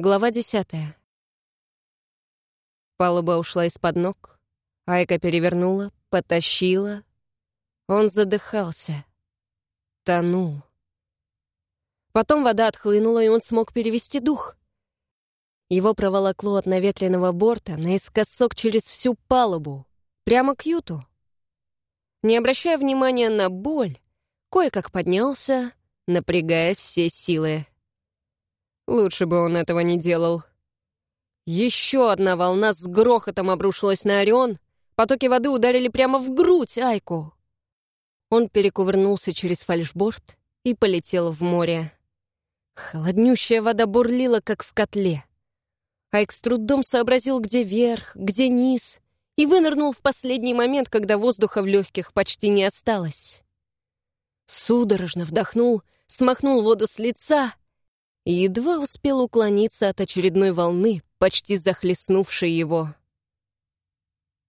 Глава десятая. Палуба ушла из-под ног. Айка перевернула, потащила. Он задыхался. Тонул. Потом вода отхлынула, и он смог перевести дух. Его проволокло от наветренного борта наискосок через всю палубу, прямо к юту. Не обращая внимания на боль, кое-как поднялся, напрягая все силы. Лучше бы он этого не делал. Еще одна волна с грохотом обрушилась на Орион, потоки воды ударили прямо в грудь Айку. Он перекувырнулся через фальшборд и полетел в море. Холоднющая вода бурлила, как в котле. Айк с трудом сообразил, где верх, где низ, и вынырнул в последний момент, когда воздуха в легких почти не осталось. Судорожно вдохнул, смахнул воду с лица и едва успел уклониться от очередной волны, почти захлестнувшей его.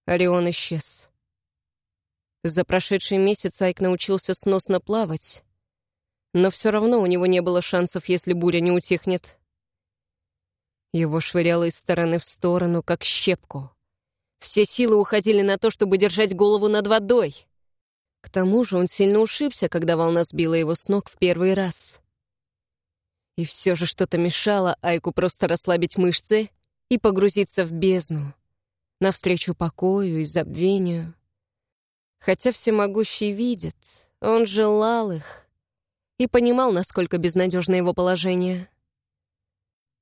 Орион исчез. За прошедший месяц Айк научился сносно плавать, но все равно у него не было шансов, если буря не утихнет. Его швыряло из стороны в сторону, как щепку. Все силы уходили на то, чтобы держать голову над водой. К тому же он сильно ушибся, когда волна сбила его с ног в первый раз. И все же что-то мешало Айку просто расслабить мышцы и погрузиться в бездну, навстречу покою и забвению. Хотя всемогущий видит, он желал их и понимал, насколько безнадежно его положение.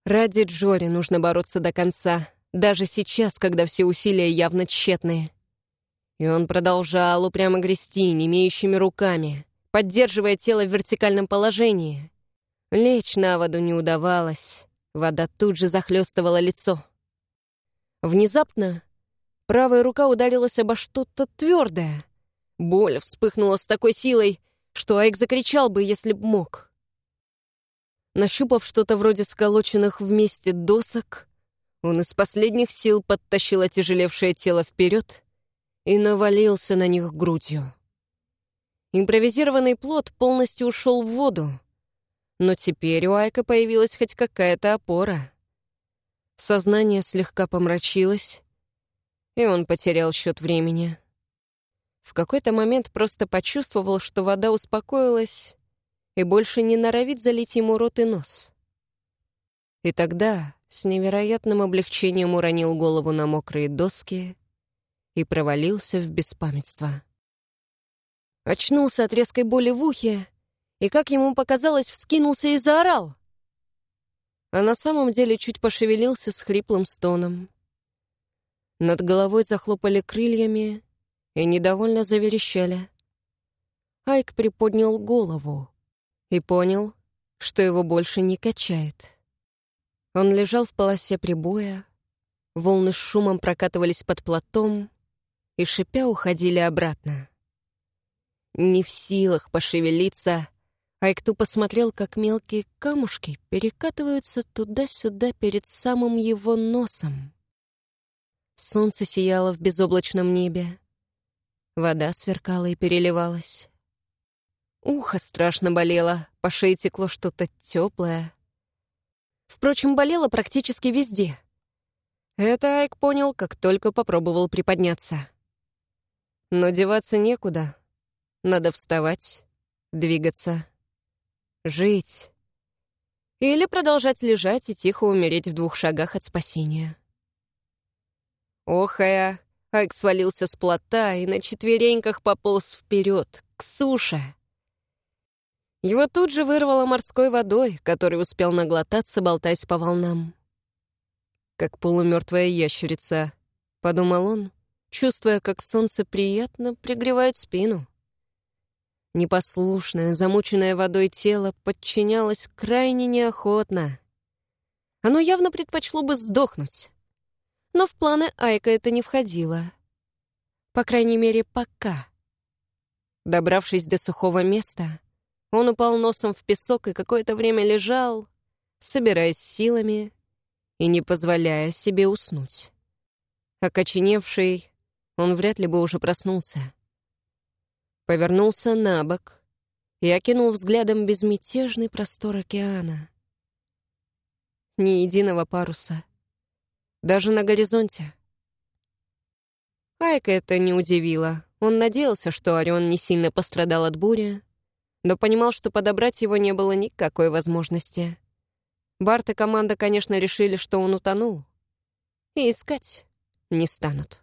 Ради Джори нужно бороться до конца, даже сейчас, когда все усилия явно тщетные. И он продолжал упрямо грести немеющими руками, поддерживая тело в вертикальном положении. Лечь на воду не удавалось, вода тут же захлестывала лицо. Внезапно правая рука ударилась обо что-то твердое. Боль вспыхнула с такой силой, что Айк закричал бы, если б мог. Нащупав что-то вроде сколоченных вместе досок, он из последних сил подтащил отяжелевшее тело вперед и навалился на них грудью. Импровизированный плод полностью ушел в воду, но теперь у Айка появилась хоть какая-то опора. Сознание слегка помрачилось, и он потерял счет времени. В какой-то момент просто почувствовал, что вода успокоилась и больше не норовит залить ему рот и нос. И тогда с невероятным облегчением уронил голову на мокрые доски и провалился в беспамятство. Очнулся от резкой боли в ухе и, как ему показалось, вскинулся и заорал. А на самом деле чуть пошевелился с хриплым стоном. Над головой захлопали крыльями и недовольно заверещали. Айк приподнял голову и понял, что его больше не качает. Он лежал в полосе прибоя, волны с шумом прокатывались под платом и, шипя, уходили обратно. Не в силах пошевелиться, Айкту посмотрел, как мелкие камушки перекатываются туда-сюда перед самым его носом. Солнце сияло в безоблачном небе. Вода сверкала и переливалась. Ухо страшно болело, по шее текло что-то теплое. Впрочем, болело практически везде. Это Айк понял, как только попробовал приподняться. Но деваться некуда. Надо вставать, двигаться, жить. Или продолжать лежать и тихо умереть в двух шагах от спасения. Охая, Айк свалился с плота и на четвереньках пополз вперед, к суше. Его тут же вырвало морской водой, который успел наглотаться, болтаясь по волнам. «Как полумертвая ящерица», — подумал он, чувствуя, как солнце приятно пригревает спину. Непослушное, замученное водой тело подчинялось крайне неохотно. Оно явно предпочло бы сдохнуть. Но в планы Айка это не входило. По крайней мере, пока. Добравшись до сухого места, он упал носом в песок и какое-то время лежал, собираясь силами и не позволяя себе уснуть. Окоченевший, он вряд ли бы уже проснулся. Повернулся на бок и окинул взглядом безмятежный простор океана. ни единого паруса. Даже на горизонте. Айка это не удивило. Он надеялся, что Орион не сильно пострадал от бури, но понимал, что подобрать его не было никакой возможности. Барт и команда, конечно, решили, что он утонул. И искать не станут.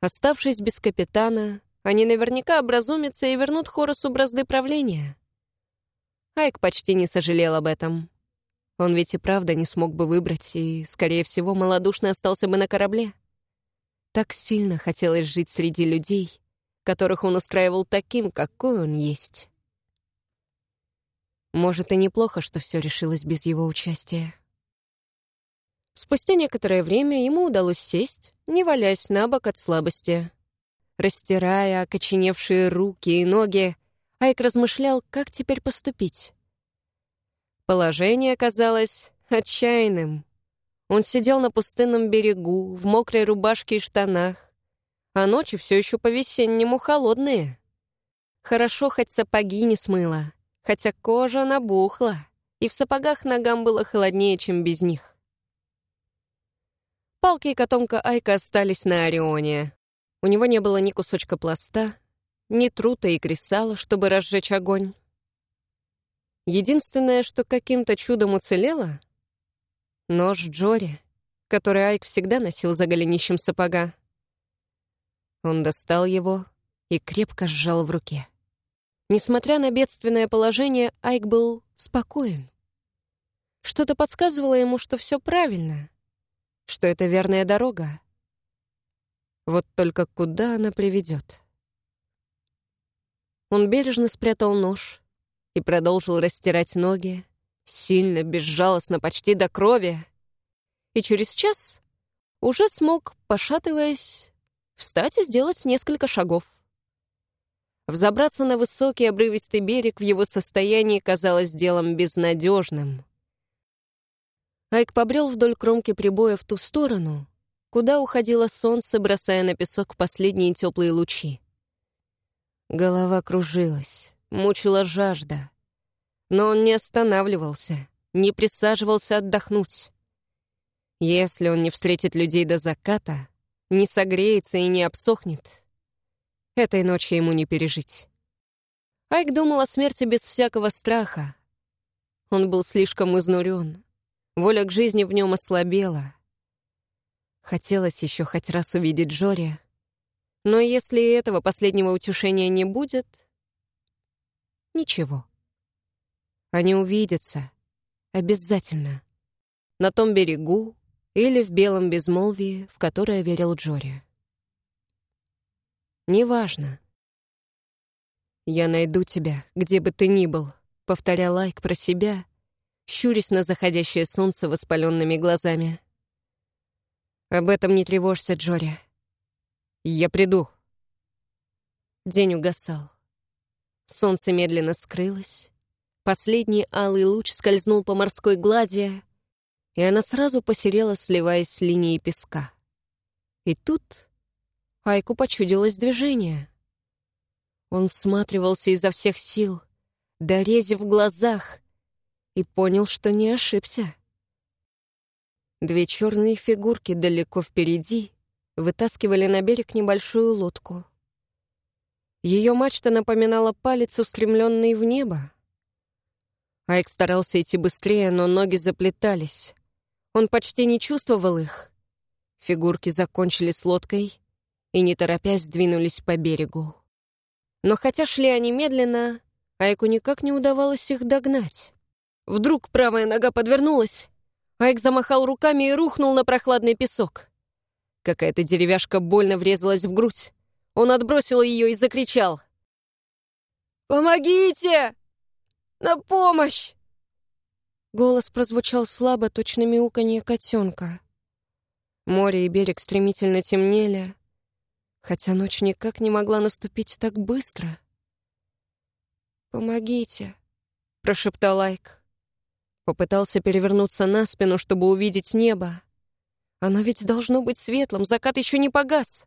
Оставшись без капитана, они наверняка образумятся и вернут Хоросу бразды правления. Айк почти не сожалел об этом. Он ведь и правда не смог бы выбрать, и, скорее всего, малодушно остался бы на корабле. Так сильно хотелось жить среди людей, которых он устраивал таким, какой он есть. Может, и неплохо, что все решилось без его участия. Спустя некоторое время ему удалось сесть, не валясь на бок от слабости. Растирая окоченевшие руки и ноги, Айк размышлял, как теперь поступить. Положение казалось отчаянным. Он сидел на пустынном берегу, в мокрой рубашке и штанах, а ночи все еще по-весеннему холодные. Хорошо, хоть сапоги не смыло, хотя кожа набухла, и в сапогах ногам было холоднее, чем без них. Палки и котомка Айка остались на Орионе. У него не было ни кусочка пласта, ни трута и кресала, чтобы разжечь огонь. Единственное, что каким-то чудом уцелело — Нож Джори, который Айк всегда носил за голенищем сапога. Он достал его и крепко сжал в руке. Несмотря на бедственное положение, Айк был спокоен. Что-то подсказывало ему, что все правильно, что это верная дорога. Вот только куда она приведет? Он бережно спрятал нож и продолжил растирать ноги, Сильно, безжалостно, почти до крови. И через час уже смог, пошатываясь, встать и сделать несколько шагов. Взобраться на высокий обрывистый берег в его состоянии казалось делом безнадежным. Айк побрел вдоль кромки прибоя в ту сторону, куда уходило солнце, бросая на песок последние теплые лучи. Голова кружилась, мучила жажда. Но он не останавливался, не присаживался отдохнуть. Если он не встретит людей до заката, не согреется и не обсохнет, этой ночи ему не пережить. Айк думал о смерти без всякого страха. Он был слишком изнурен. Воля к жизни в нем ослабела. Хотелось еще хоть раз увидеть Джори, но если этого последнего утешения не будет, ничего. Они увидятся. Обязательно. На том берегу или в белом безмолвии, в которое верил Джори. Неважно. «Я найду тебя, где бы ты ни был», — повторял Лайк про себя, щурясь на заходящее солнце воспаленными глазами. «Об этом не тревожься, Джори. Я приду». День угасал. Солнце медленно скрылось, Последний алый луч скользнул по морской глади, и она сразу посерела, сливаясь с линией песка. И тут Айку почудилось движение. Он всматривался изо всех сил, дорезив в глазах, и понял, что не ошибся. Две черные фигурки далеко впереди вытаскивали на берег небольшую лодку. Ее мачта напоминала палец, устремленный в небо. Айк старался идти быстрее, но ноги заплетались. Он почти не чувствовал их. Фигурки закончили с лодкой и, не торопясь, двинулись по берегу. Но хотя шли они медленно, Айку никак не удавалось их догнать. Вдруг правая нога подвернулась. Айк замахал руками и рухнул на прохладный песок. Какая-то деревяшка больно врезалась в грудь. Он отбросил ее и закричал. «Помогите!» На помощь!» Голос прозвучал слабо, точно мяуканье котенка. Море и берег стремительно темнели, хотя ночь никак не могла наступить так быстро. «Помогите», — прошептал Айк. Попытался перевернуться на спину, чтобы увидеть небо. Оно ведь должно быть светлым, закат еще не погас.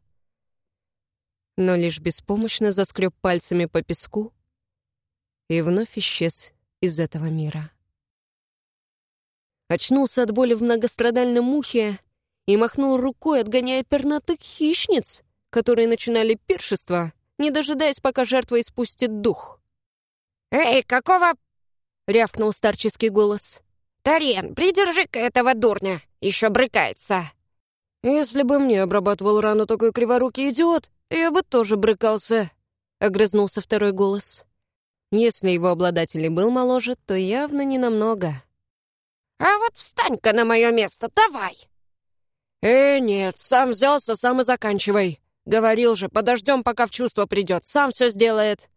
Но лишь беспомощно заскреб пальцами по песку, и вновь исчез из этого мира. очнулся от боли в многострадальном ухе и махнул рукой, отгоняя пернатых хищниц, которые начинали пиршество, не дожидаясь, пока жертва испустит дух. «Эй, какого...» — рявкнул старческий голос. «Тариен, придержи-ка этого дурня, еще брыкается!» «Если бы мне обрабатывал рану такой криворукий идиот, я бы тоже брыкался», — огрызнулся второй голос. Если его обладатель и был моложе, то явно не намного. «А вот встань-ка на мое место, давай!» «Э, нет, сам взялся, сам и заканчивай. Говорил же, подождем, пока в чувство придет, сам все сделает».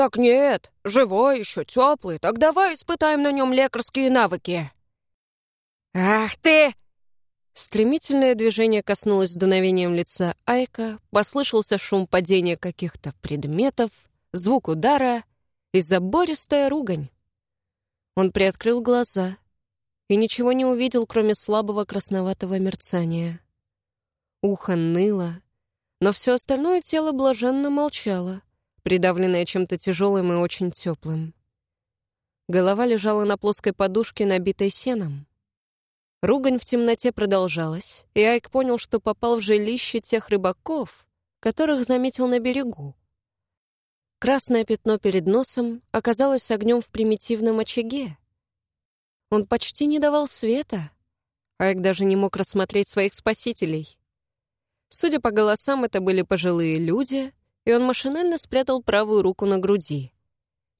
«Так нет, живой еще, теплый, так давай испытаем на нем лекарские навыки». «Ах ты!» Стремительное движение коснулось дуновением лица Айка, послышался шум падения каких-то предметов, звук удара и забористая ругань. Он приоткрыл глаза и ничего не увидел, кроме слабого красноватого мерцания. Ухо ныло, но все остальное тело блаженно молчало, придавленное чем-то тяжелым и очень теплым. Голова лежала на плоской подушке, набитой сеном. Ругань в темноте продолжалась, и Айк понял, что попал в жилище тех рыбаков, которых заметил на берегу. Красное пятно перед носом оказалось огнем в примитивном очаге. Он почти не давал света. Айк даже не мог рассмотреть своих спасителей. Судя по голосам, это были пожилые люди, и он машинально спрятал правую руку на груди.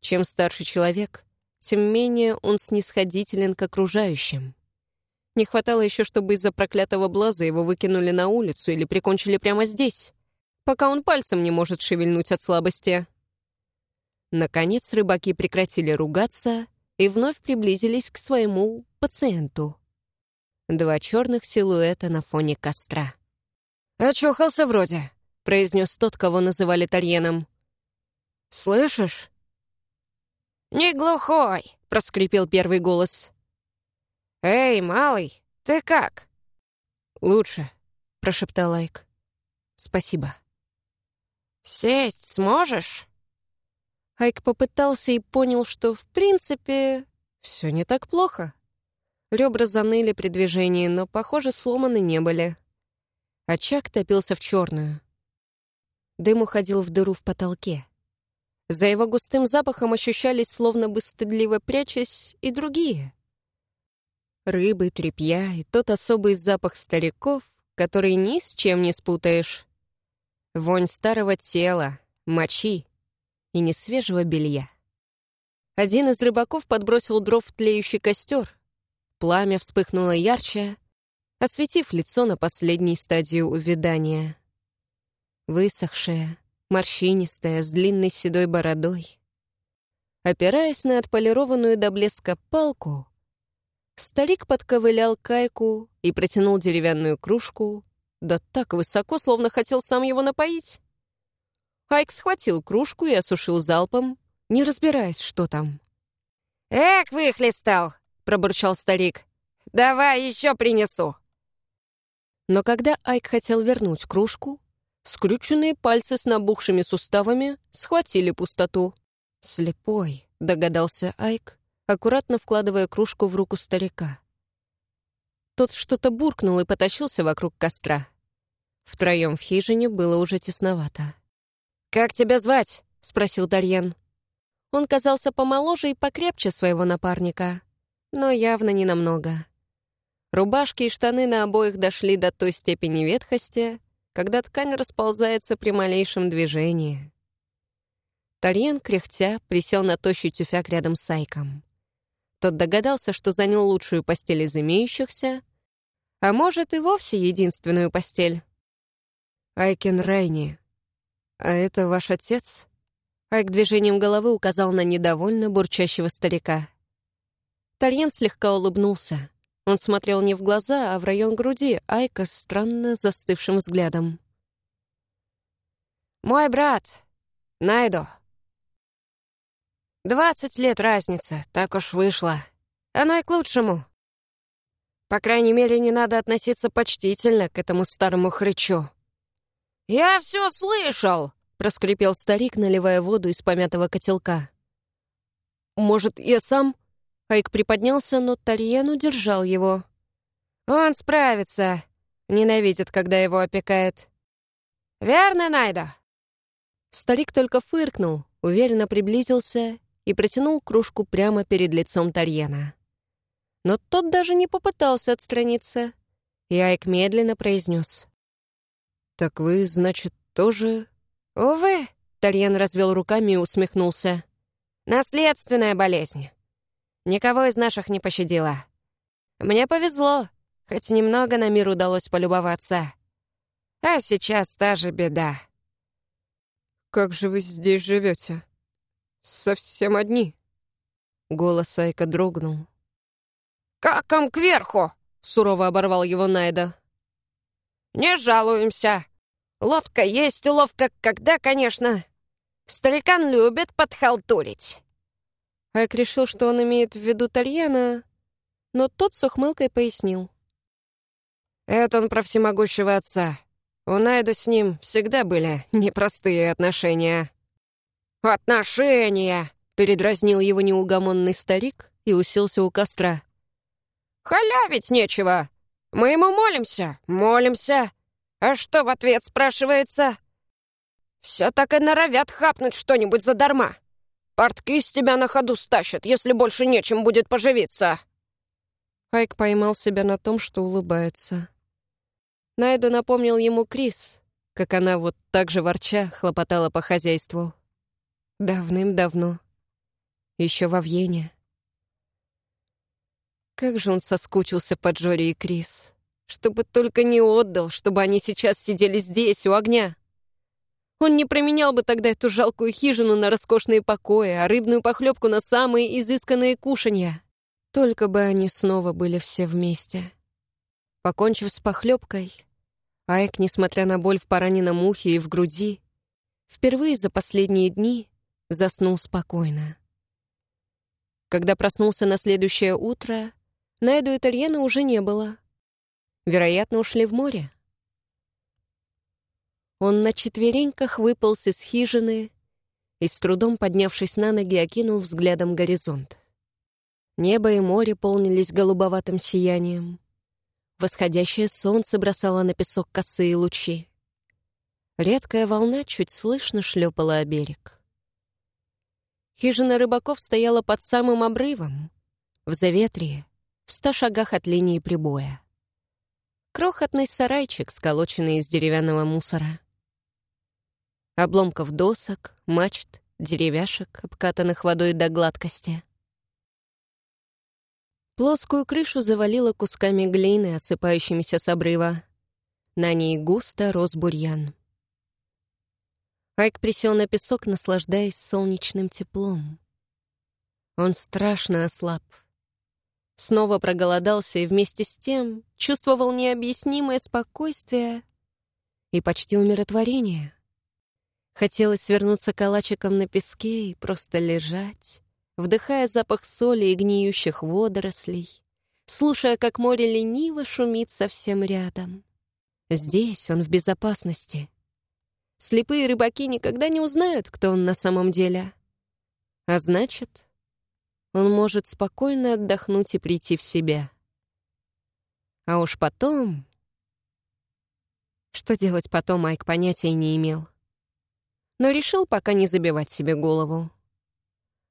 Чем старше человек, тем менее он снисходителен к окружающим. Не хватало еще, чтобы из-за проклятого блаза его выкинули на улицу или прикончили прямо здесь, пока он пальцем не может шевельнуть от слабости. Наконец рыбаки прекратили ругаться и вновь приблизились к своему пациенту. Два черных силуэта на фоне костра. «Очухался вроде», — произнес тот, кого называли Тарьеном. «Слышишь?» «Не глухой», — проскрипел первый голос. «Эй, малый, ты как?» «Лучше», — прошептал Айк. «Спасибо». «Сесть сможешь?» Айк попытался и понял, что, в принципе, все не так плохо. Ребра заныли при движении, но, похоже, сломаны не были. Очаг топился в черную. Дым уходил в дыру в потолке. За его густым запахом ощущались, словно бы стыдливо прячась, и другие. Рыбы, тряпья и тот особый запах стариков, который ни с чем не спутаешь. Вонь старого тела, мочи, и несвежего белья. Один из рыбаков подбросил дров в тлеющий костер. Пламя вспыхнуло ярче, осветив лицо на последней стадии увядания. Высохшее, морщинистое, с длинной седой бородой. Опираясь на отполированную до блеска палку, старик подковылял кайку и протянул деревянную кружку, да так высоко, словно хотел сам его напоить. Айк схватил кружку и осушил залпом, не разбираясь, что там. «Эк, выхлестал!» — пробурчал старик. «Давай еще принесу!» Но когда Айк хотел вернуть кружку, скрюченные пальцы с набухшими суставами схватили пустоту. «Слепой», — догадался Айк, аккуратно вкладывая кружку в руку старика. Тот что-то буркнул и потащился вокруг костра. Втроем в хижине было уже тесновато. «Как тебя звать?» — спросил Дарьен. Он казался помоложе и покрепче своего напарника, но явно не намного. Рубашки и штаны на обоих дошли до той степени ветхости, когда ткань расползается при малейшем движении. Тарьен, кряхтя, присел на тощий тюфяк рядом с Айком. Тот догадался, что занял лучшую постель из имеющихся, а может, и вовсе единственную постель. «Айкен Райни», «А это ваш отец?» Айк движением головы указал на недовольно бурчащего старика. Тарьен слегка улыбнулся. Он смотрел не в глаза, а в район груди Айка странно застывшим взглядом. «Мой брат, Найдо. Двадцать лет разница, так уж вышло. Оно и к лучшему. По крайней мере, не надо относиться почтительно к этому старому хрычу. «Я все слышал!» — проскрипел старик, наливая воду из помятого котелка. «Может, я сам?» Айк приподнялся, но Тарьен удержал его. «Он справится. Ненавидит, когда его опекают. Верно, Найда?» Старик только фыркнул, уверенно приблизился и протянул кружку прямо перед лицом Тарьена. Но тот даже не попытался отстраниться, и Айк медленно произнес. «Так вы, значит, тоже...» «Увы», — Тарьен развел руками и усмехнулся. «Наследственная болезнь. Никого из наших не пощадила. Мне повезло, хоть немного на мир удалось полюбоваться. А сейчас та же беда». «Как же вы здесь живете? Совсем одни?» Голос Айка дрогнул. «Как вам кверху?» — сурово оборвал его Найда. «Не жалуемся. Лодка есть, уловка когда, конечно. Старикан любит подхалтурить». Айк решил, что он имеет в виду Тальяна, но тот с ухмылкой пояснил. «Это он про всемогущего отца. У Найда с ним всегда были непростые отношения». «Отношения!» — передразнил его неугомонный старик и уселся у костра. «Халявить нечего. Мы ему молимся, молимся. А что в ответ спрашивается? Все так и норовят хапнуть что-нибудь задарма. Портки с тебя на ходу стащат, если больше нечем будет поживиться». Айк поймал себя на том, что улыбается. Найду напомнил ему Крис, как она вот так же ворча хлопотала по хозяйству. Давным-давно. Еще во Вьене. Как же он соскучился по Джори и Крис. Чтобы только не отдал, чтобы они сейчас сидели здесь, у огня. Он не променял бы тогда эту жалкую хижину на роскошные покои, а рыбную похлебку на самые изысканные кушанья. Только бы они снова были все вместе. Покончив с похлебкой, Айк, несмотря на боль в пораненном ухе и в груди, впервые за последние дни заснул спокойно. Когда проснулся на следующее утро, Найду Итальяна уже не было. Вероятно, ушли в море. Он на четвереньках выполз из хижины и, с трудом поднявшись на ноги, окинул взглядом горизонт. Небо и море полнились голубоватым сиянием. Восходящее солнце бросало на песок косые лучи. Редкая волна чуть слышно шлепала о берег. Хижина рыбаков стояла под самым обрывом, в заветрие, в ста шагах от линии прибоя. Крохотный сарайчик, сколоченный из деревянного мусора. Обломков досок, мачт, деревяшек, обкатанных водой до гладкости — Плоскую крышу завалило кусками глины, осыпающимися с обрыва. На ней густо рос бурьян. Айк присел на песок, наслаждаясь солнечным теплом. Он страшно ослаб. Снова проголодался и вместе с тем чувствовал необъяснимое спокойствие и почти умиротворение. Хотелось свернуться калачиком на песке и просто лежать, вдыхая запах соли и гниющих водорослей, слушая, как море лениво шумит совсем рядом. Здесь он в безопасности. Слепые рыбаки никогда не узнают, кто он на самом деле. А значит, он может спокойно отдохнуть и прийти в себя. А уж потом... Что делать потом, Майк понятия не имел. Но решил пока не забивать себе голову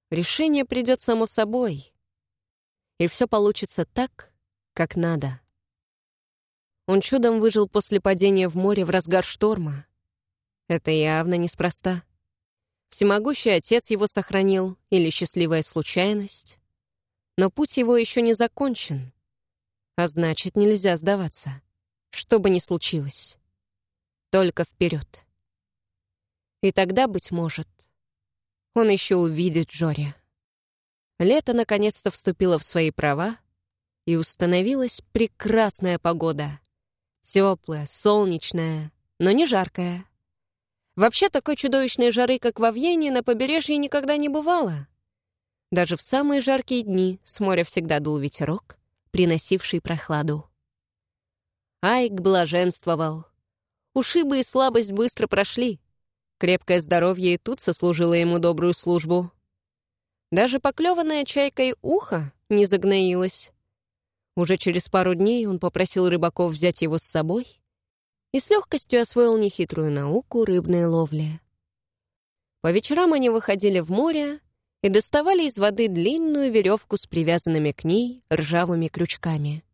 решение придет само собой, и все получится так, как надо. Он чудом выжил после падения в море в разгар шторма. Это явно неспроста. Всемогущий отец его сохранил или счастливая случайность. Но путь его еще не закончен. А значит, нельзя сдаваться. Что бы ни случилось. Только вперед. И тогда, быть может, он еще увидит Джори. Лето наконец-то вступило в свои права, и установилась прекрасная погода. Теплая, солнечная, но не жаркая. Вообще такой чудовищной жары, как во Вьене, на побережье никогда не бывало. Даже в самые жаркие дни с моря всегда дул ветерок, приносивший прохладу. Айк блаженствовал. Ушибы и слабость быстро прошли. Крепкое здоровье и тут сослужило ему добрую службу. Даже поклеванное чайкой ухо не загноилось. Уже через пару дней он попросил рыбаков взять его с собой и с легкостью освоил нехитрую науку рыбной ловли. По вечерам они выходили в море и доставали из воды длинную веревку с привязанными к ней ржавыми крючками.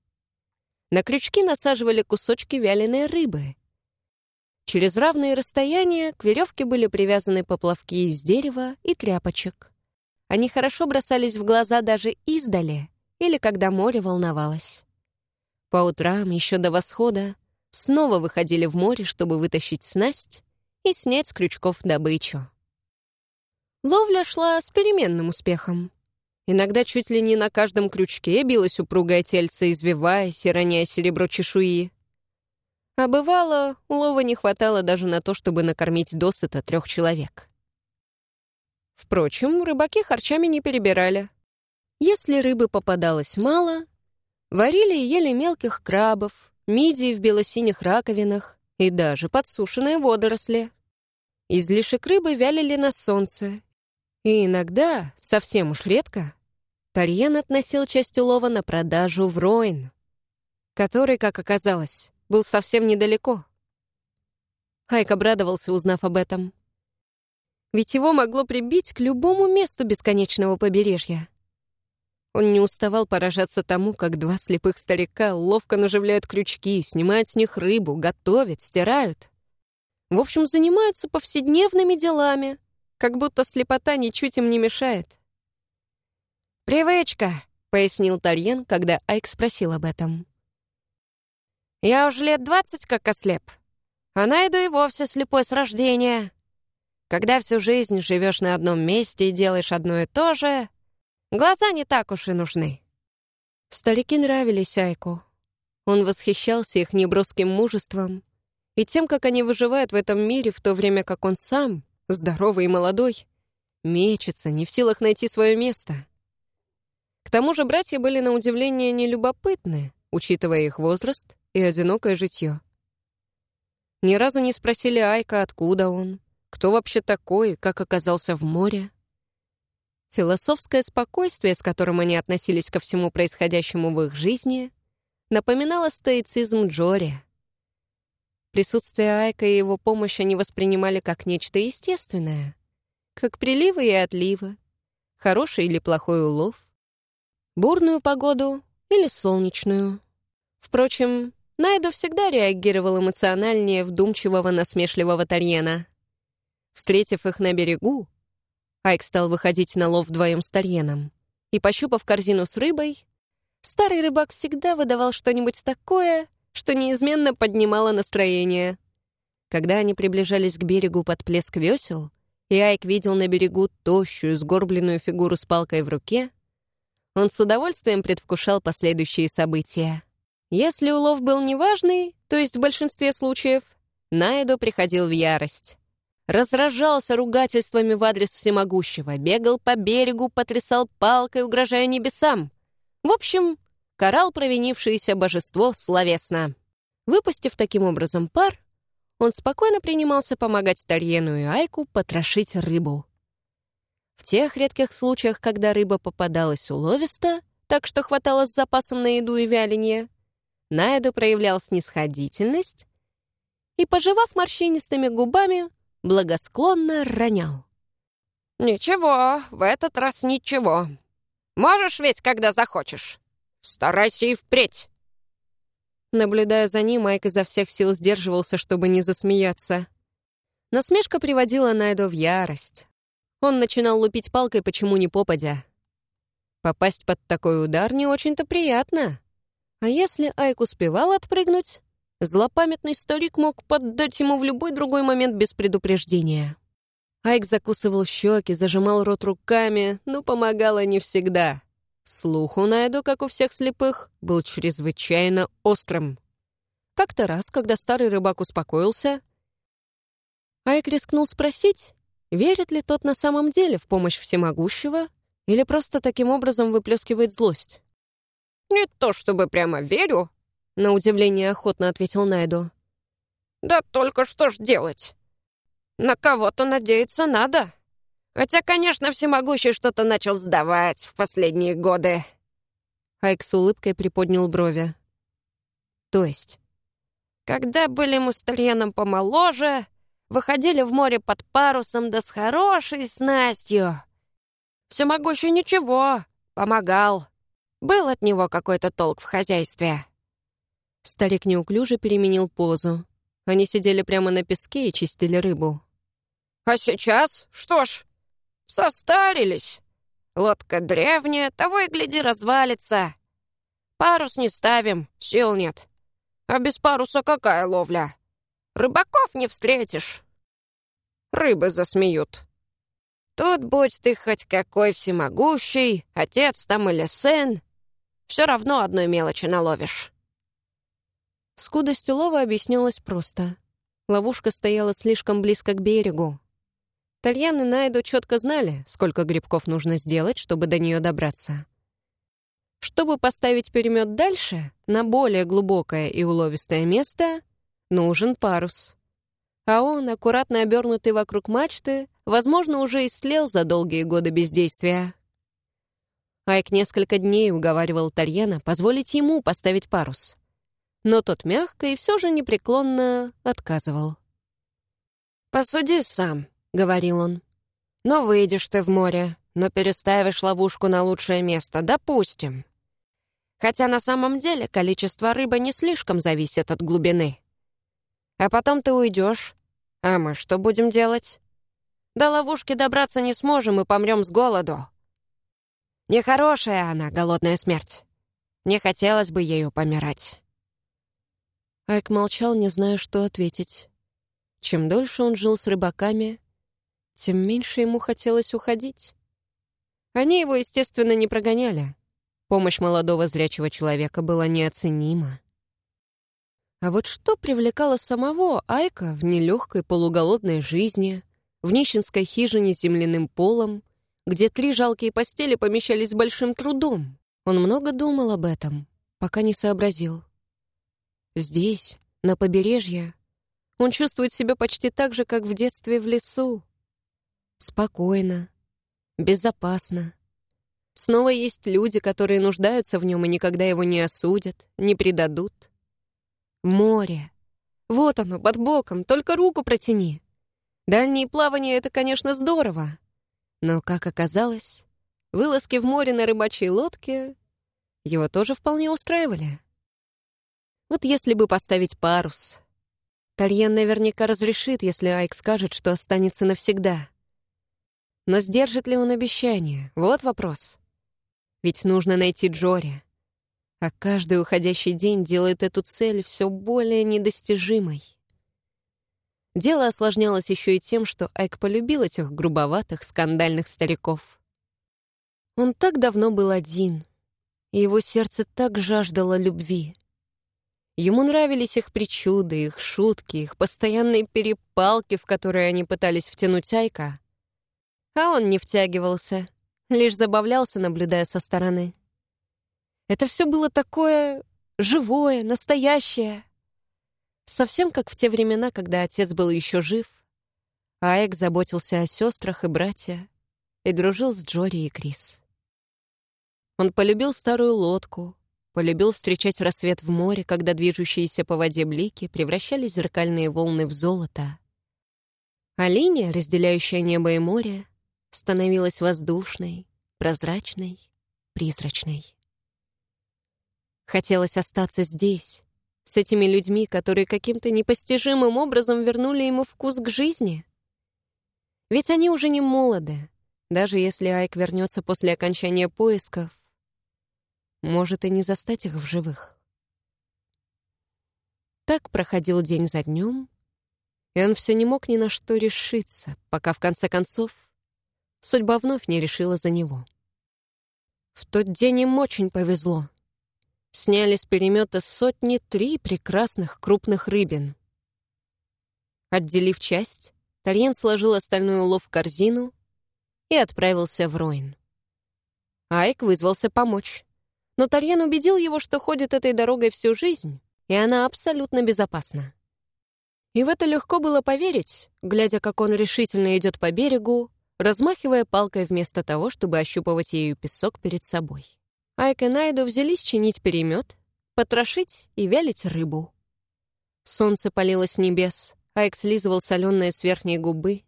На крючки насаживали кусочки вяленой рыбы. Через равные расстояния к веревке были привязаны поплавки из дерева и тряпочек. Они хорошо бросались в глаза даже издали или когда море волновалось. По утрам, еще до восхода, снова выходили в море, чтобы вытащить снасть и снять с крючков добычу. Ловля шла с переменным успехом. Иногда чуть ли не на каждом крючке билось упругое тельце, извиваясь и роняя серебро чешуи. А бывало, улова не хватало даже на то, чтобы накормить досыта трех человек. Впрочем, рыбаки харчами не перебирали. Если рыбы попадалось мало, варили и ели мелких крабов, мидии в белосиних раковинах и даже подсушенные водоросли. Излишек рыбы вялили на солнце. И иногда, совсем уж редко, Тарьен относил часть улова на продажу в Ройн, который, как оказалось, был совсем недалеко. Хайк обрадовался, узнав об этом. Ведь его могло прибить к любому месту бесконечного побережья. Он не уставал поражаться тому, как два слепых старика ловко наживляют крючки, снимают с них рыбу, готовят, стирают. В общем, занимаются повседневными делами, как будто слепота ничуть им не мешает. «Привычка», — пояснил Тарьен, когда Айк спросил об этом. «Я уже лет двадцать как ослеп, а найду и вовсе слепой с рождения. Когда всю жизнь живешь на одном месте и делаешь одно и то же, Глаза не так уж и нужны». Старики нравились Айку. Он восхищался их неброским мужеством и тем, как они выживают в этом мире, в то время как он сам, здоровый и молодой, мечется, не в силах найти свое место. К тому же братья были на удивление нелюбопытны, учитывая их возраст и одинокое житье. Ни разу не спросили Айка, откуда он, кто вообще такой, как оказался в море. Философское спокойствие, с которым они относились ко всему происходящему в их жизни, напоминало стоицизм Джори. Присутствие Айка и его помощь они воспринимали как нечто естественное, как приливы и отливы, хороший или плохой улов, бурную погоду или солнечную. Впрочем, Найду всегда реагировал эмоциональнее вдумчивого насмешливого Тарьена. Встретив их на берегу, Айк стал выходить на лов вдвоем с Тарьеном. И, пощупав корзину с рыбой, старый рыбак всегда выдавал что-нибудь такое, что неизменно поднимало настроение. Когда они приближались к берегу под плеск весел, и Айк видел на берегу тощую, сгорбленную фигуру с палкой в руке, он с удовольствием предвкушал последующие события. Если улов был неважный, то есть в большинстве случаев, Найдо приходил в ярость разражался ругательствами в адрес всемогущего, бегал по берегу, потрясал палкой, угрожая небесам. В общем, карал провинившееся божество словесно. Выпустив таким образом пар, он спокойно принимался помогать Тарьену и Айку потрошить рыбу. В тех редких случаях, когда рыба попадалась уловисто, так что хватало с запасом на еду и вяленье, Найду проявлял снисходительность и, пожевав морщинистыми губами, благосклонно ронял. «Ничего, в этот раз ничего. Можешь ведь, когда захочешь. Старайся и впредь». Наблюдая за ним, Майк изо всех сил сдерживался, чтобы не засмеяться. Насмешка приводила Найдо в ярость. Он начинал лупить палкой, почему не попадя. Попасть под такой удар не очень-то приятно. А если Айк успевал отпрыгнуть, Злопамятный старик мог поддать ему в любой другой момент без предупреждения. Айк закусывал щеки, зажимал рот руками, но помогало не всегда. Слух у Найду, как у всех слепых, был чрезвычайно острым. Как-то раз, когда старый рыбак успокоился, Айк рискнул спросить, верит ли тот на самом деле в помощь всемогущего или просто таким образом выплескивает злость. «Не то чтобы прямо верю», на удивление охотно ответил Найду. «Да только что ж делать? На кого-то надеяться надо. Хотя, конечно, всемогущий что-то начал сдавать в последние годы. Айк с улыбкой приподнял брови. То есть? Когда были мы с Тальяном помоложе, выходили в море под парусом да с хорошей снастью. Всемогущий ничего, помогал. Был от него какой-то толк в хозяйстве. Старик неуклюже переменил позу. Они сидели прямо на песке и чистили рыбу. А сейчас, что ж, состарились. Лодка древняя, того и гляди развалится. Парус не ставим, сил нет. А без паруса какая ловля? Рыбаков не встретишь. Рыбы засмеют. Тут будь ты хоть какой всемогущий, отец там или сын, все равно одной мелочи наловишь. Скудость улова объяснялась просто. Ловушка стояла слишком близко к берегу. Тальян и Найду четко знали, сколько грибков нужно сделать, чтобы до нее добраться. Чтобы поставить перемет дальше, на более глубокое и уловистое место, нужен парус. А он, аккуратно обернутый вокруг мачты, возможно, уже истлел за долгие годы бездействия. Айк несколько дней уговаривал Тарьяна позволить ему поставить парус но тот мягко и все же непреклонно отказывал. «Посуди сам», — говорил он. «Но выйдешь ты в море, но переставишь ловушку на лучшее место, допустим. Хотя на самом деле количество рыбы не слишком зависит от глубины. А потом ты уйдешь, а мы что будем делать? До ловушки добраться не сможем и помрем с голоду. Нехорошая она, голодная смерть. Не хотелось бы ею помирать». Айк молчал, не зная, что ответить. Чем дольше он жил с рыбаками, тем меньше ему хотелось уходить. Они его, естественно, не прогоняли. Помощь молодого зрячего человека была неоценима. А вот что привлекало самого Айка в нелегкой полуголодной жизни, в нищенской хижине с земляным полом, где три жалкие постели помещались большим трудом? Он много думал об этом, пока не сообразил. Здесь, на побережье, он чувствует себя почти так же, как в детстве в лесу. Спокойно, безопасно. Снова есть люди, которые нуждаются в нем и никогда его не осудят, не предадут. Море. Вот оно, под боком, только руку протяни. Дальние плавания — это, конечно, здорово. Но, как оказалось, вылазки в море на рыбачьей лодке его тоже вполне устраивали. Вот если бы поставить парус. Тальен наверняка разрешит, если Айк скажет, что останется навсегда. Но сдержит ли он обещание? Вот вопрос. Ведь нужно найти Джори. А каждый уходящий день делает эту цель все более недостижимой. Дело осложнялось еще и тем, что Айк полюбил этих грубоватых, скандальных стариков. Он так давно был один, и его сердце так жаждало любви. Ему нравились их причуды, их шутки, их постоянные перепалки, в которые они пытались втянуть Айка. А он не втягивался, лишь забавлялся, наблюдая со стороны. Это все было такое живое, настоящее. Совсем как в те времена, когда отец был еще жив, а Айк заботился о сестрах и братьях и дружил с Джори и Крис. Он полюбил старую лодку, Полюбил встречать рассвет в море, когда движущиеся по воде блики превращались зеркальные волны в золото. А линия, разделяющая небо и море, становилась воздушной, прозрачной, призрачной. Хотелось остаться здесь, с этими людьми, которые каким-то непостижимым образом вернули ему вкус к жизни. Ведь они уже не молоды. Даже если Айк вернется после окончания поисков, может и не застать их в живых. Так проходил день за днем, и он все не мог ни на что решиться, пока в конце концов судьба вновь не решила за него. В тот день им очень повезло. Сняли с перемета сотни три прекрасных крупных рыбин. Отделив часть, Тарьен сложил остальной улов в корзину и отправился в Роин. Айк вызвался помочь. Но Тарьен убедил его, что ходит этой дорогой всю жизнь, и она абсолютно безопасна. И в это легко было поверить, глядя, как он решительно идет по берегу, размахивая палкой вместо того, чтобы ощупывать ею песок перед собой. Айк и Найду взялись чинить перемет, потрошить и вялить рыбу. Солнце палило с небес, Айк слизывал соленые с верхней губы.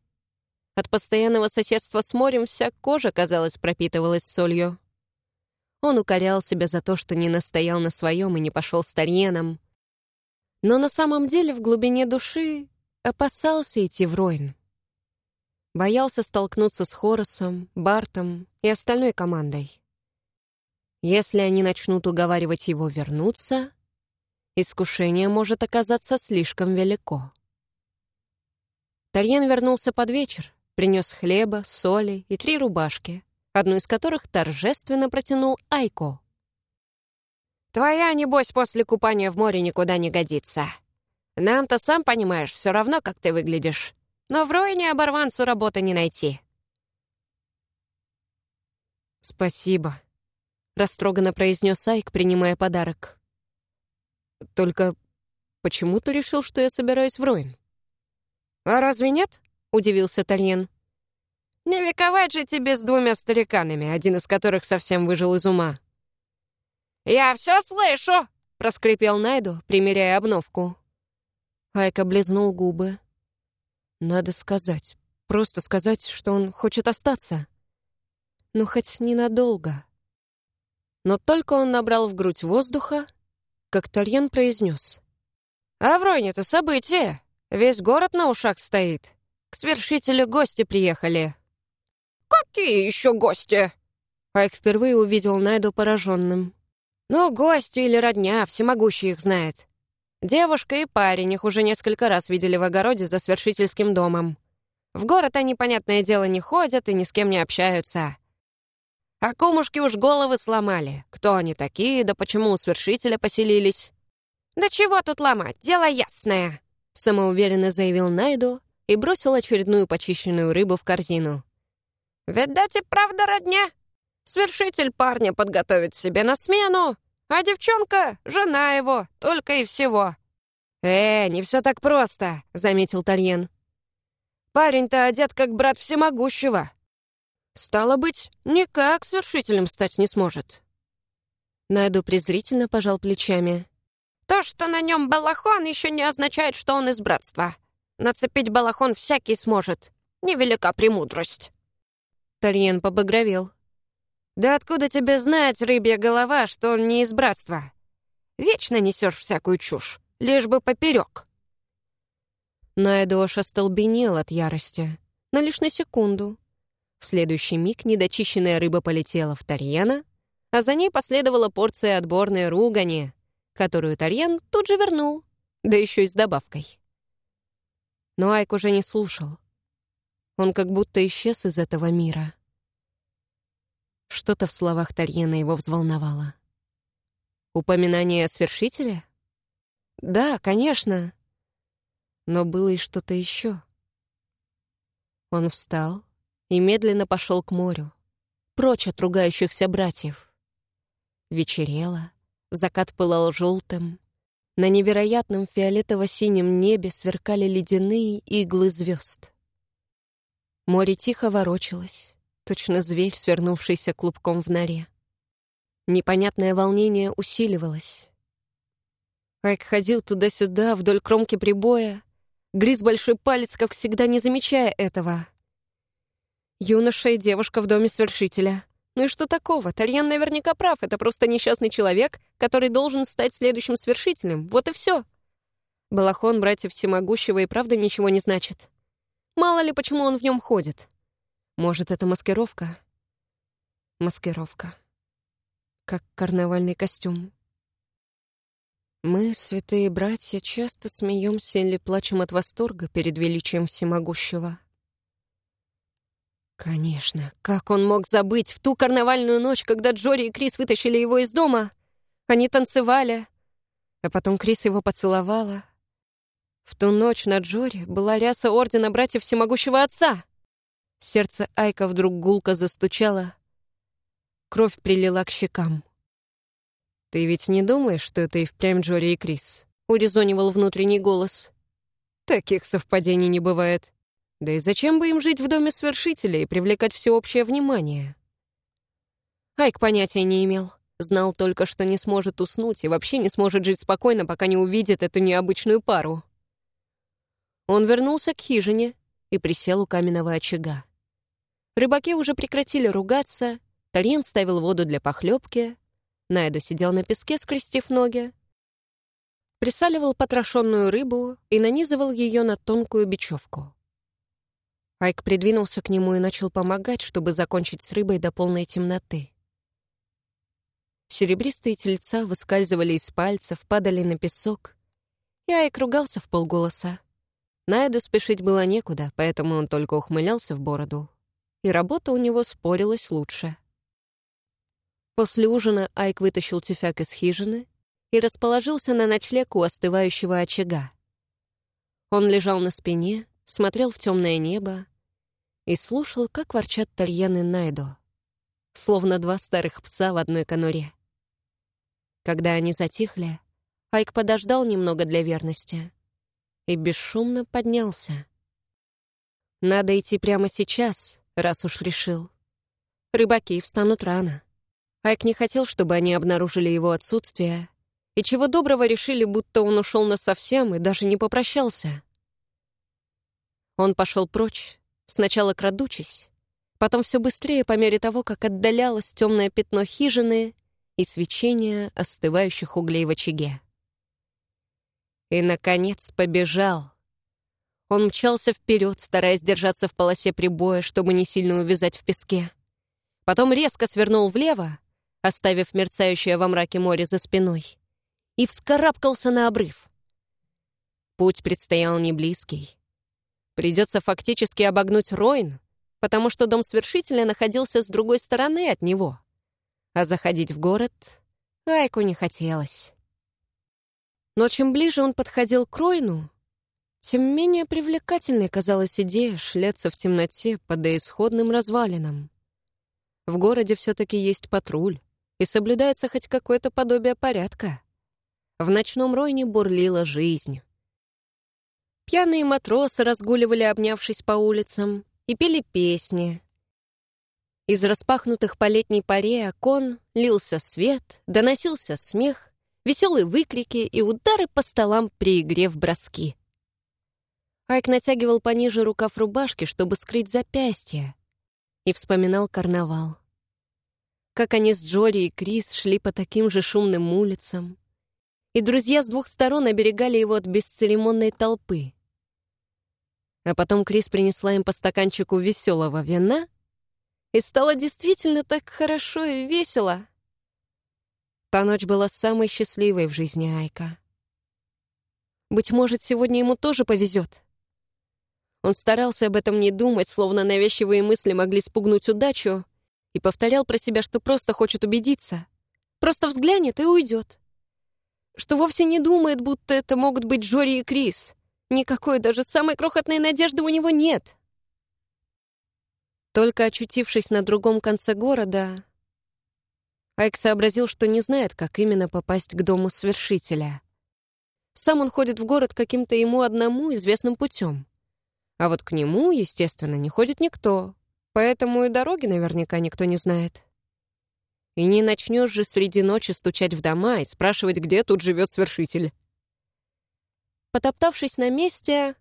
От постоянного соседства с морем вся кожа, казалось, пропитывалась солью. Он укорял себя за то, что не настоял на своем и не пошел с Тарьеном. Но на самом деле в глубине души опасался идти в Ройн. Боялся столкнуться с Хоросом, Бартом и остальной командой. Если они начнут уговаривать его вернуться, искушение может оказаться слишком велико. Тарьен вернулся под вечер, принес хлеба, соли и три рубашки, одну из которых торжественно протянул Айко. «Твоя, небось, после купания в море никуда не годится. Нам-то, сам понимаешь, все равно, как ты выглядишь. Но в Ройне оборванцу работы не найти». «Спасибо», — растроганно произнес Айк, принимая подарок. «Только почему ты решил, что я собираюсь в Ройн?» «А разве нет?» — удивился Тальен. «Не вековать же тебе с двумя стариканами, один из которых совсем выжил из ума». «Я все слышу!» — проскрипел Найду, примеряя обновку. Айк облизнул губы. «Надо сказать, просто сказать, что он хочет остаться. Ну, хоть ненадолго». Но только он набрал в грудь воздуха, как Тальен произнес. «А в Ройне-то событие! Весь город на ушах стоит. К свершителю гости приехали». «Какие еще гости?» Айк впервые увидел Найду пораженным. «Ну, гости или родня, всемогущий их знает. Девушка и парень их уже несколько раз видели в огороде за свершительским домом. В город они, понятное дело, не ходят и ни с кем не общаются. А кумушки уж головы сломали. Кто они такие, да почему у свершителя поселились? «Да чего тут ломать, дело ясное», — самоуверенно заявил Найду и бросил очередную почищенную рыбу в корзину. «Видать и правда родня. Свершитель парня подготовит себе на смену, а девчонка — жена его, только и всего». «Э, не все так просто», — заметил Тарьен. «Парень-то одет как брат всемогущего, Стало быть, никак свершителем стать не сможет. Найду презрительно пожал плечами. То, что на нем балахон, еще не означает, что он из братства. Нацепить балахон всякий сможет. Невелика премудрость. Тарьен побагровел. «Да откуда тебе знать, рыбья голова, что он не из братства? Вечно несешь всякую чушь, лишь бы поперек». Найду аж остолбенел от ярости, но лишь на секунду. В следующий миг недочищенная рыба полетела в Тарьена, а за ней последовала порция отборной ругани, которую Тарьен тут же вернул, да еще и с добавкой. Но Айк уже не слушал. Он как будто исчез из этого мира. Что-то в словах Тарьена его взволновало. Упоминание о свершителе? Да, конечно. Но было и что-то еще. Он встал, и медленно пошел к морю, прочь от ругающихся братьев. Вечерело, закат пылал желтым, на невероятном фиолетово-синем небе сверкали ледяные иглы звезд. Море тихо ворочалось, точно зверь, свернувшийся клубком в норе. Непонятное волнение усиливалось. Айк ходил туда-сюда, вдоль кромки прибоя, грыз большой палец, как всегда, не замечая этого — Юноша и девушка в доме свершителя. Ну и что такого? Тальян наверняка прав. Это просто несчастный человек, который должен стать следующим свершителем. Вот и все. Балахон братьев всемогущего и правда ничего не значит. Мало ли, почему он в нем ходит. Может, это маскировка? Маскировка. Как карнавальный костюм. Мы, святые братья, часто смеемся или плачем от восторга перед величием всемогущего. Конечно, как он мог забыть в ту карнавальную ночь, когда Джори и Крис вытащили его из дома? Они танцевали, а потом Крис его поцеловала. В ту ночь на Джори была ряса Ордена Братьев Всемогущего Отца. Сердце Айка вдруг гулко застучало. Кровь прилила к щекам. «Ты ведь не думаешь, что это и впрямь Джори и Крис?» — урезонивал внутренний голос. «Таких совпадений не бывает». Да и зачем бы им жить в доме свершителя и привлекать всеобщее внимание? Айк понятия не имел. Знал только, что не сможет уснуть и вообще не сможет жить спокойно, пока не увидит эту необычную пару. Он вернулся к хижине и присел у каменного очага. Рыбаки уже прекратили ругаться, Тарьен ставил воду для похлебки, Найду сидел на песке, скрестив ноги, присаливал потрошенную рыбу и нанизывал ее на тонкую бечевку. Айк придвинулся к нему и начал помогать, чтобы закончить с рыбой до полной темноты. Серебристые тельца выскальзывали из пальцев, падали на песок, и Айк ругался в полголоса. Найду спешить было некуда, поэтому он только ухмылялся в бороду, и работа у него спорилась лучше. После ужина Айк вытащил тюфяк из хижины и расположился на ночлег у остывающего очага. Он лежал на спине, смотрел в темное небо и слушал, как ворчат Тальян и Найдо, словно два старых пса в одной конуре. Когда они затихли, Айк подождал немного для верности и бесшумно поднялся. Надо идти прямо сейчас, раз уж решил. Рыбаки встанут рано. Айк не хотел, чтобы они обнаружили его отсутствие, и чего доброго решили, будто он ушел насовсем и даже не попрощался. Он пошел прочь, сначала крадучись, потом все быстрее по мере того, как отдалялось темное пятно хижины и свечение остывающих углей в очаге. И, наконец, побежал. Он мчался вперед, стараясь держаться в полосе прибоя, чтобы не сильно увязать в песке. Потом резко свернул влево, оставив мерцающее во мраке море за спиной, и вскарабкался на обрыв. Путь предстоял не близкий. Придется фактически обогнуть Ройн, потому что дом свершителя находился с другой стороны от него. А заходить в город Айку не хотелось. Но чем ближе он подходил к Ройну, тем менее привлекательной казалась идея шляться в темноте по доисходным развалинам. В городе все-таки есть патруль, и соблюдается хоть какое-то подобие порядка. В ночном Ройне бурлила жизнь. Пьяные матросы разгуливали, обнявшись по улицам, и пели песни. Из распахнутых по летней паре окон лился свет, доносился смех, веселые выкрики и удары по столам при игре в броски. Айк натягивал пониже рукав рубашки, чтобы скрыть запястье, и вспоминал карнавал как они с Джори и Крис шли по таким же шумным улицам, и друзья с двух сторон оберегали его от бесцеремонной толпы. А потом Крис принесла им по стаканчику веселого вина, и стало действительно так хорошо и весело. Та ночь была самой счастливой в жизни Айка. Быть может, сегодня ему тоже повезет. Он старался об этом не думать, словно навязчивые мысли могли спугнуть удачу, и повторял про себя, что просто хочет убедиться. Просто взглянет и уйдет. Что вовсе не думает, будто это могут быть Джори и Крис. Никакой даже самой крохотной надежды у него нет. Только очутившись на другом конце города, Айк сообразил, что не знает, как именно попасть к дому свершителя. Сам он ходит в город каким-то ему одному известным путем. А вот к нему, естественно, не ходит никто, Поэтому и дороги наверняка никто не знает. И не начнешь же среди ночи стучать в дома и спрашивать, где тут живет свершитель. Потоптавшись на месте,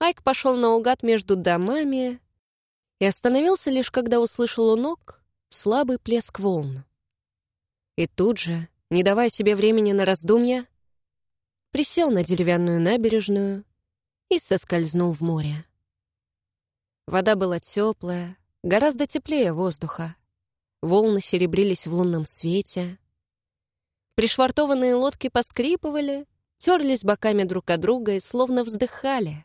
Айк пошел наугад между домами и остановился лишь, когда услышал у ног слабый плеск волн. И тут же, не давая себе времени на раздумья, присел на деревянную набережную и соскользнул в море. Вода была теплая, Гораздо теплее воздуха. Волны серебрились в лунном свете. Пришвартованные лодки поскрипывали, терлись боками друг от друга и словно вздыхали.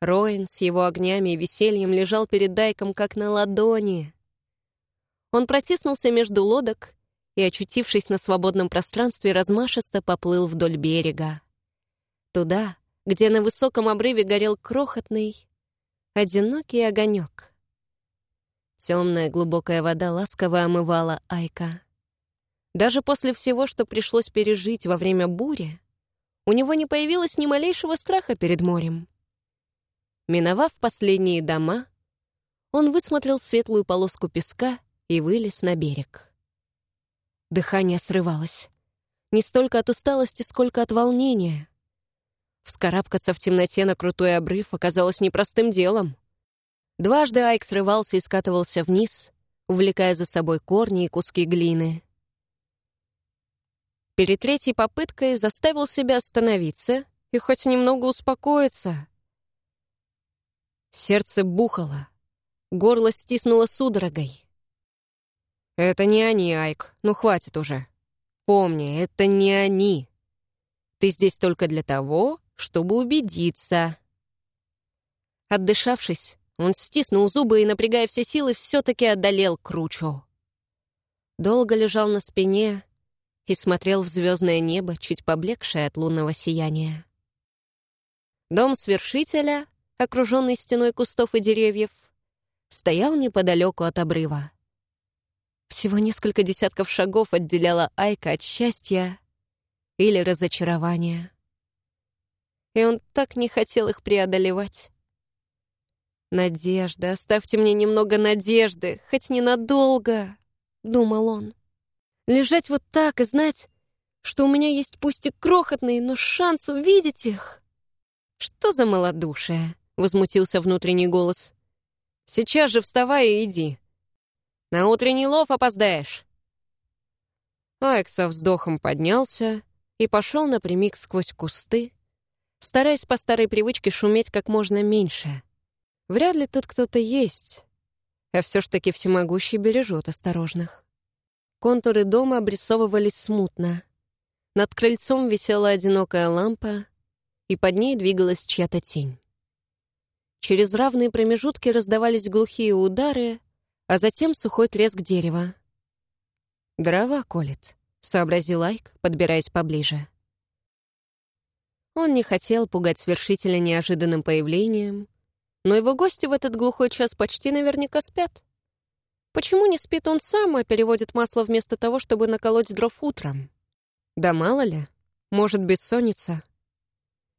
Роин с его огнями и весельем лежал перед Дайком как на ладони. Он протиснулся между лодок и, очутившись на свободном пространстве, размашисто поплыл вдоль берега. Туда, где на высоком обрыве горел крохотный, одинокий огонек. Темная глубокая вода ласково омывала Айка. Даже после всего, что пришлось пережить во время бури, у него не появилось ни малейшего страха перед морем. Миновав последние дома, он высмотрел светлую полоску песка и вылез на берег. Дыхание срывалось. Не столько от усталости, сколько от волнения. Вскарабкаться в темноте на крутой обрыв оказалось непростым делом. Дважды Айк срывался и скатывался вниз, увлекая за собой корни и куски глины. Перед третьей попыткой заставил себя остановиться и хоть немного успокоиться. Сердце бухало, горло стиснуло судорогой. «Это не они, Айк, ну хватит уже. Помни, это не они. Ты здесь только для того, чтобы убедиться». Отдышавшись, он стиснул зубы и, напрягая все силы, все-таки одолел кручу. Долго лежал на спине и смотрел в звездное небо, чуть поблекшее от лунного сияния. Дом свершителя, окруженный стеной кустов и деревьев, стоял неподалеку от обрыва. Всего несколько десятков шагов отделяла Айка от счастья или разочарования. И он так не хотел их преодолевать. «Надежда, оставьте мне немного надежды, хоть ненадолго», — думал он. «Лежать вот так и знать, что у меня есть пусть и крохотный, но шанс увидеть их». «Что за малодушие?» — возмутился внутренний голос. «Сейчас же вставай и иди. На утренний лов опоздаешь». Айк со вздохом поднялся и пошел напрямик сквозь кусты, стараясь по старой привычке шуметь как можно меньше — Вряд ли тут кто-то есть, а все ж таки всемогущий бережет осторожных. Контуры дома обрисовывались смутно. Над крыльцом висела одинокая лампа, и под ней двигалась чья-то тень. Через равные промежутки раздавались глухие удары, а затем сухой треск дерева. «Дрова колет», — сообразил Айк, подбираясь поближе. Он не хотел пугать свершителя неожиданным появлением, но его гости в этот глухой час почти наверняка спят. Почему не спит он сам, а переводит масло вместо того, чтобы наколоть дров утром? Да мало ли, может, бессонница.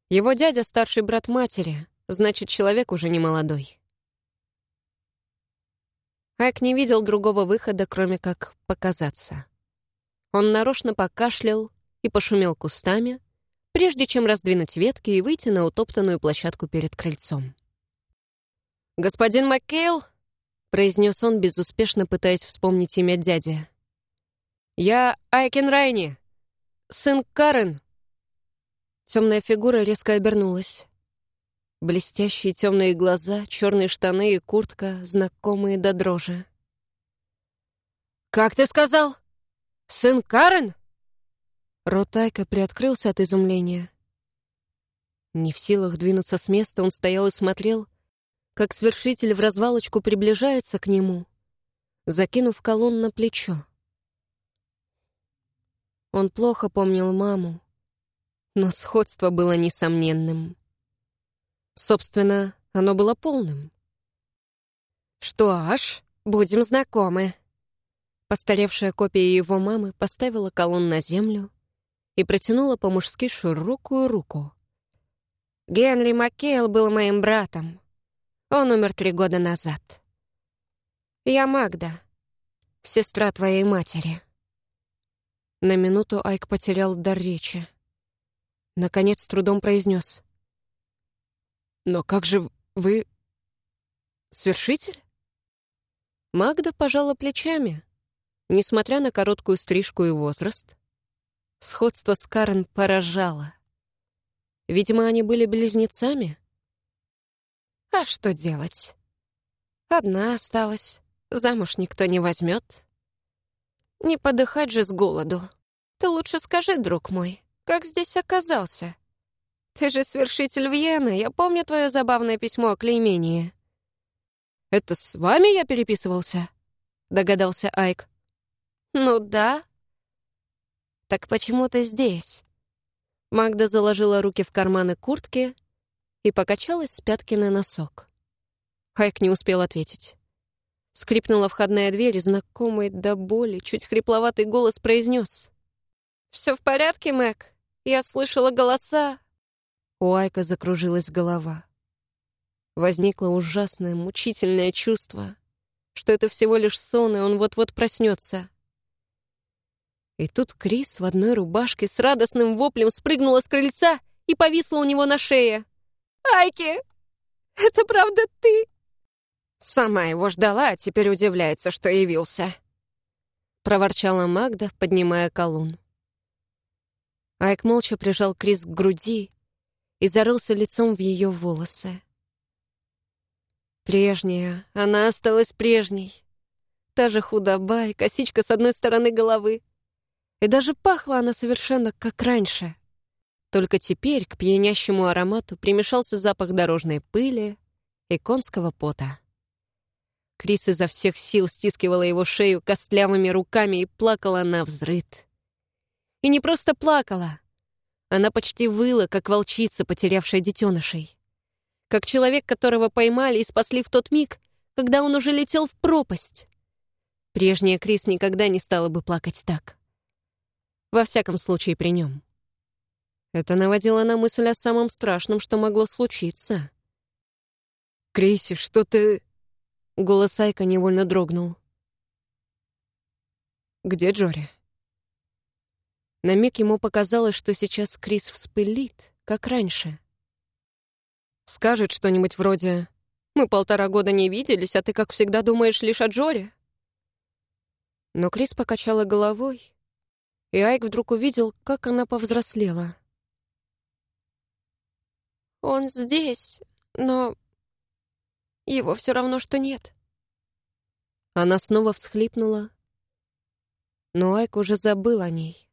Его дядя — старший брат матери, значит, человек уже не молодой. Айк не видел другого выхода, кроме как показаться. Он нарочно покашлял и пошумел кустами, прежде чем раздвинуть ветки и выйти на утоптанную площадку перед крыльцом. «Господин Маккейл?» — произнес он, безуспешно пытаясь вспомнить имя дяди. «Я Айкен Райни, сын Карен». Темная фигура резко обернулась. Блестящие темные глаза, черные штаны и куртка, знакомые до дрожи. «Как ты сказал? Сын Карен?» Рот Айка приоткрылся от изумления. Не в силах двинуться с места, он стоял и смотрел, как свершитель в развалочку приближается к нему, закинув колонн на плечо. Он плохо помнил маму, но сходство было несомненным. Собственно, оно было полным. «Что ж, будем знакомы». Постаревшая копия его мамы поставила колонн на землю и протянула по-мужски широкую руку. «Генри Маккейл был моим братом. Он умер три года назад. Я Магда, сестра твоей матери». На минуту Айк потерял дар речи. Наконец, с трудом произнес. «Но как же вы... свершитель?» Магда пожала плечами. Несмотря на короткую стрижку и возраст, сходство с Карен поражало. Видимо, они были близнецами. А что делать? Одна осталась. Замуж никто не возьмет. Не подыхать же с голоду. Ты лучше скажи, друг мой, как здесь оказался? Ты же свершитель Вьены, я помню твое забавное письмо о клеймении. «Это с вами я переписывался?» — догадался Айк. «Ну да». «Так почему ты здесь?» Магда заложила руки в карманы куртки и покачалась с пятки на носок. Хайк не успел ответить. Скрипнула входная дверь, и знакомый до боли, чуть хрипловатый голос произнес. «Все в порядке, Мэг? Я слышала голоса». У Айка закружилась голова. Возникло ужасное, мучительное чувство, что это всего лишь сон, и он вот-вот проснется. И тут Крис в одной рубашке с радостным воплем спрыгнула с крыльца и повисла у него на шее. «Айки, это правда ты?» Сама его ждала, а теперь удивляется, что явился. Проворчала Магда, поднимая колун. Айк молча прижал Крис к груди и зарылся лицом в ее волосы. Прежняя, она осталась прежней. Та же худоба и косичка с одной стороны головы. И даже пахла она совершенно как раньше. Только теперь к пьянящему аромату примешался запах дорожной пыли и конского пота. Крис изо всех сил стискивала его шею костлявыми руками и плакала на взрыд. И не просто плакала. Она почти выла, как волчица, потерявшая детенышей. Как человек, которого поймали и спасли в тот миг, когда он уже летел в пропасть. Прежняя Крис никогда не стала бы плакать так. Во всяком случае, при нем. Это наводило на мысль о самом страшном, что могло случиться. «Криси, что ты...» Голос Айка невольно дрогнул. «Где Джори?» На миг ему показалось, что сейчас Крис вспылит, как раньше. Скажет что-нибудь вроде «Мы полтора года не виделись, а ты, как всегда, думаешь лишь о Джоре». Но Крис покачала головой, и Айк вдруг увидел, как она повзрослела. «Он здесь, но его все равно, что нет». Она снова всхлипнула, но Айк уже забыл о ней.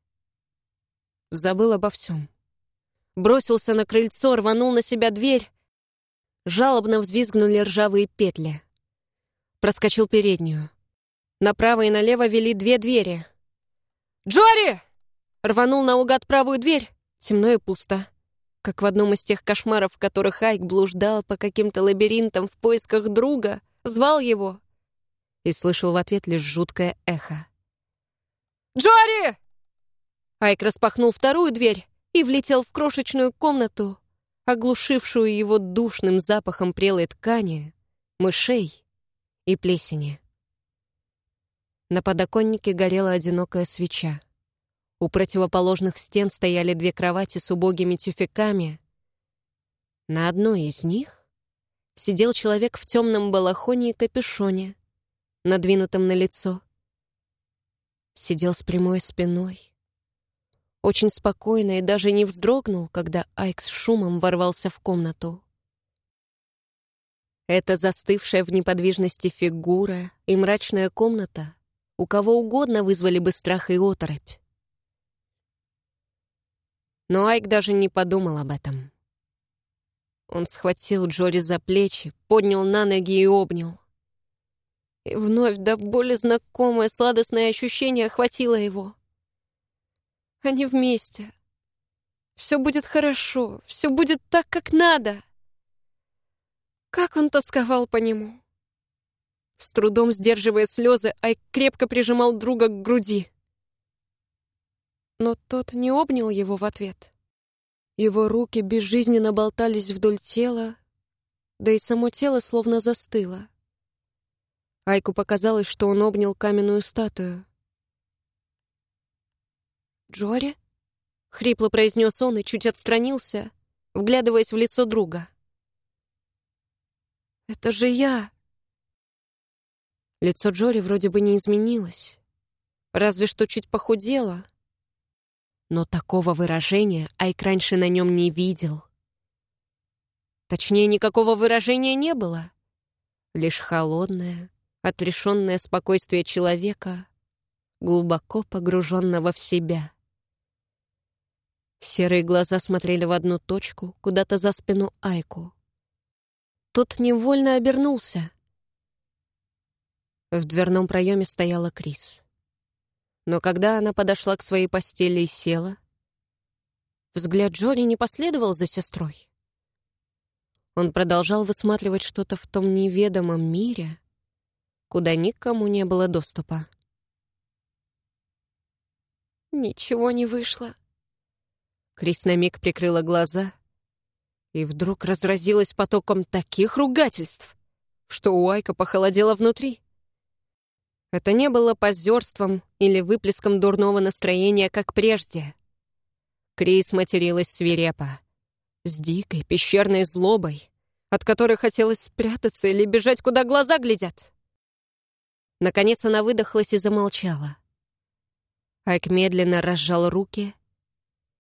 Забыл обо всем. Бросился на крыльцо, рванул на себя дверь. Жалобно взвизгнули ржавые петли. Проскочил переднюю. Направо и налево вели две двери. «Джори!» Рванул наугад правую дверь. Темно и пусто. Как в одном из тех кошмаров, в которых Айк блуждал по каким-то лабиринтам в поисках друга, звал его и слышал в ответ лишь жуткое эхо. «Джори!» Айк распахнул вторую дверь и влетел в крошечную комнату, оглушившую его душным запахом прелой ткани, мышей и плесени. На подоконнике горела одинокая свеча. У противоположных стен стояли две кровати с убогими тюфяками. На одной из них сидел человек в темном балахоне и капюшоне, надвинутом на лицо. Сидел с прямой спиной, очень спокойно и даже не вздрогнул, когда Айк с шумом ворвался в комнату. Эта застывшая в неподвижности фигура и мрачная комната у кого угодно вызвали бы страх и оторопь. Но Айк даже не подумал об этом. Он схватил Джори за плечи, поднял на ноги и обнял. И вновь до боли знакомое сладостное ощущение охватило его. Они вместе. Все будет хорошо, все будет так, как надо. Как он тосковал по нему. С трудом сдерживая слезы, Айк крепко прижимал друга к груди. Но тот не обнял его в ответ. Его руки безжизненно болтались вдоль тела, да и само тело словно застыло. Айку показалось, что он обнял каменную статую. «Джори?» — хрипло произнес он и чуть отстранился, вглядываясь в лицо друга. «Это же я!» Лицо Джори вроде бы не изменилось, разве что чуть похудело. Но такого выражения Айк раньше на нем не видел. Точнее, никакого выражения не было. Лишь холодное, отрешенное спокойствие человека, глубоко погруженного в себя. Серые глаза смотрели в одну точку, куда-то за спину Айку. Тот невольно обернулся. В дверном проеме стояла Крис. Но когда она подошла к своей постели и села, взгляд Джори не последовал за сестрой. Он продолжал высматривать что-то в том неведомом мире, куда никому не было доступа. Ничего не вышло. Крис на миг прикрыла глаза и вдруг разразилась потоком таких ругательств, что у Айка похолодело внутри. Это не было позерством или выплеском дурного настроения, как прежде. Крис материлась свирепо, с дикой пещерной злобой, от которой хотелось спрятаться или бежать, куда глаза глядят. Наконец она выдохлась и замолчала. Айк медленно разжал руки,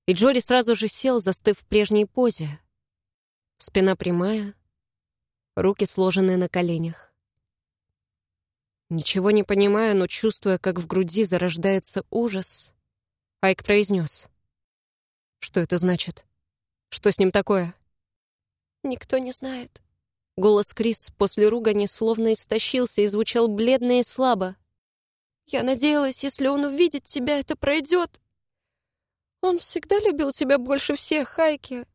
и Джори сразу же сел, застыв в прежней позе. Спина прямая, руки сложены на коленях. Ничего не понимая, но чувствуя, как в груди зарождается ужас, Айк произнес. «Что это значит? Что с ним такое?» «Никто не знает». Голос Крис после ругани словно истощился и звучал бледно и слабо. «Я надеялась, если он увидит тебя, это пройдет. Он всегда любил тебя больше всех, Хайки.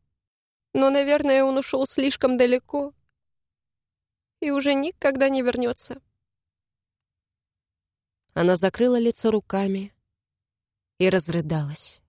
Но, наверное, он ушел слишком далеко и уже никогда не вернется. Она закрыла лицо руками и разрыдалась.